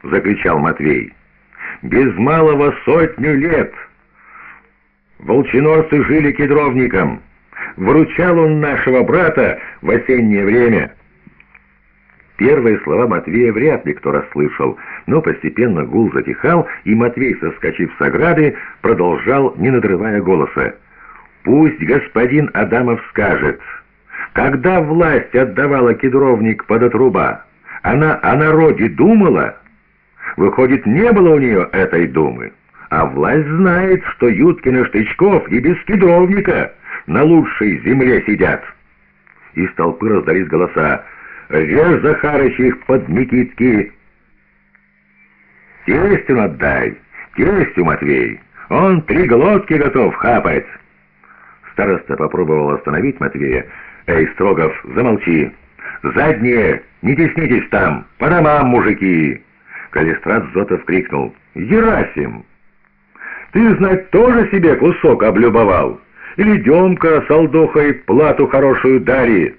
— закричал Матвей. «Без малого сотню лет! Волчинорцы жили кедровником. Вручал он нашего брата в осеннее время». Первые слова Матвея вряд ли кто расслышал, но постепенно гул затихал, и Матвей, соскочив с ограды, продолжал, не надрывая голоса. «Пусть господин Адамов скажет, когда власть отдавала кедровник под отруба, она о народе думала? Выходит, не было у нее этой думы. А власть знает, что Юткин и Штычков и без кедровника на лучшей земле сидят». Из толпы раздались голоса. Режь, Захарыч, их под Никитки. Тестю отдай, тестю, Матвей. Он три глотки готов хапать. Староста попробовал остановить Матвея. Эй, Строгов, замолчи. Задние, не теснитесь там, по домам, мужики. Калистрат Зотов крикнул. Ерасим, ты, знать, тоже себе кусок облюбовал? Или Демка с Алдохой плату хорошую дари?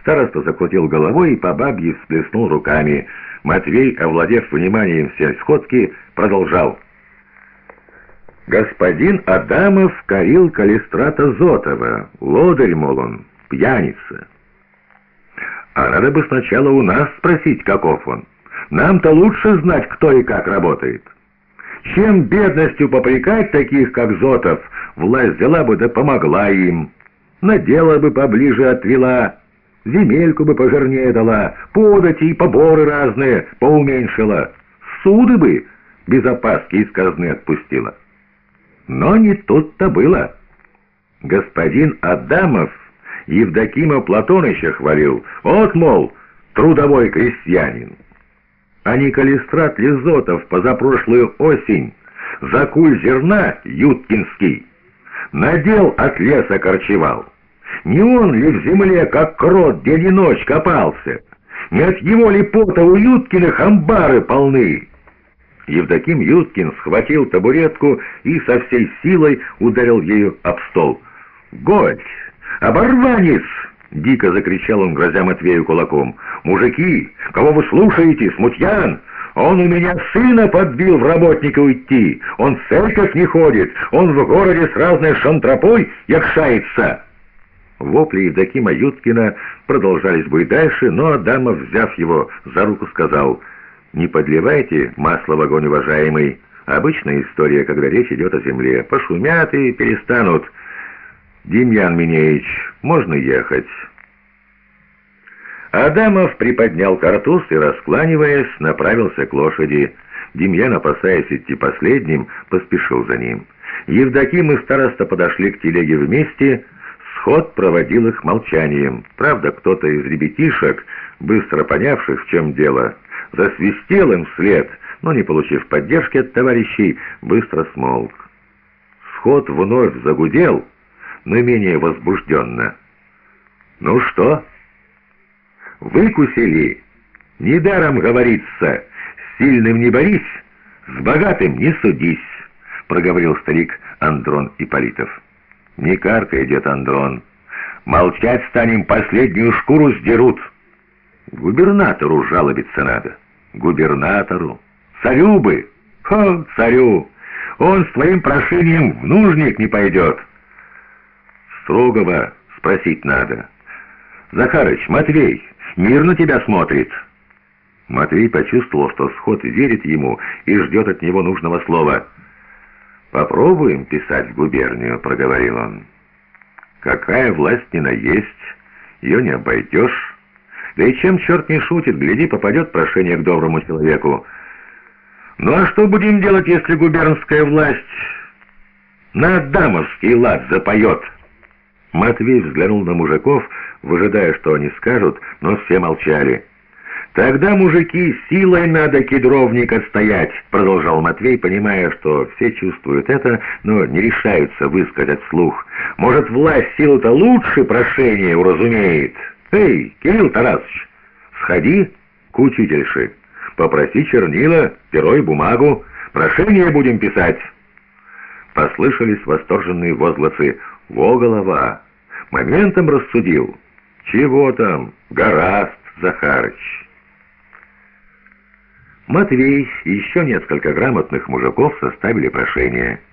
Староста закрутил головой и по бабье всплеснул руками. Матвей, овладев вниманием всей сходки, продолжал. «Господин Адамов корил Калистрата Зотова. Лодырь, мол он, пьяница. А надо бы сначала у нас спросить, каков он. Нам-то лучше знать, кто и как работает. Чем бедностью попрекать таких, как Зотов, власть взяла бы да помогла им. На дело бы поближе отвела» земельку бы пожирнее дала, подати и поборы разные поуменьшила, суды бы без опаски из казны отпустила. Но не тут-то было. Господин Адамов Евдокима Платоныча хвалил, вот, мол, трудовой крестьянин. А Николистрат Лизотов позапрошлую осень за куль зерна Юткинский надел от леса корчевал. Не он ли в земле, как крот, день и ночь копался? Не от его ли пота у Юткиных амбары полны?» Евдоким Юткин схватил табуретку и со всей силой ударил ею об стол. «Годь! Оборванец!» — дико закричал он, грозя Матвею кулаком. «Мужики, кого вы слушаете, смутьян? Он у меня сына подбил в работника уйти. Он в церковь не ходит, он в городе с разной шантропой якшается». Вопли Евдокима Юткина продолжались бы и дальше, но Адамов, взяв его за руку, сказал, «Не подливайте масло в огонь, уважаемый. Обычная история, когда речь идет о земле. Пошумят и перестанут. Демьян Минеич, можно ехать». Адамов приподнял картуз и, раскланиваясь, направился к лошади. Демьян, опасаясь идти последним, поспешил за ним. Евдоким и староста подошли к телеге вместе, Сход проводил их молчанием. Правда, кто-то из ребятишек, быстро понявших, в чем дело, засвистел им вслед, но, не получив поддержки от товарищей, быстро смолк. Сход вновь загудел, но менее возбужденно. «Ну что?» «Выкусили!» «Недаром говорится, с сильным не борись, с богатым не судись», — проговорил старик Андрон Ипполитов. «Не каркай, дед Андрон. Молчать станем, последнюю шкуру сдерут. Губернатору жалобиться надо. Губернатору. Царю бы. Хо, царю. Он с твоим прошением в нужник не пойдет. Строгого спросить надо. Захарыч, Матвей, мир на тебя смотрит». Матвей почувствовал, что сход верит ему и ждет от него нужного слова — «Попробуем писать в губернию», — проговорил он. «Какая власть ни на есть, ее не обойдешь. Да и чем черт не шутит, гляди, попадет прошение к доброму человеку. Ну а что будем делать, если губернская власть на дамовский лад запоет?» Матвей взглянул на мужиков, выжидая, что они скажут, но все молчали. «Тогда, мужики, силой надо кедровник отстоять», — продолжал Матвей, понимая, что все чувствуют это, но не решаются высказать вслух. «Может, власть силу-то лучше прошение уразумеет? Эй, Кирилл Тарасович, сходи к учительше, попроси чернила, перо и бумагу, прошение будем писать». Послышались восторженные возгласы «Во голова!» Моментом рассудил. «Чего там? Гораст, Захарыч!» Матвей и еще несколько грамотных мужиков составили прошение.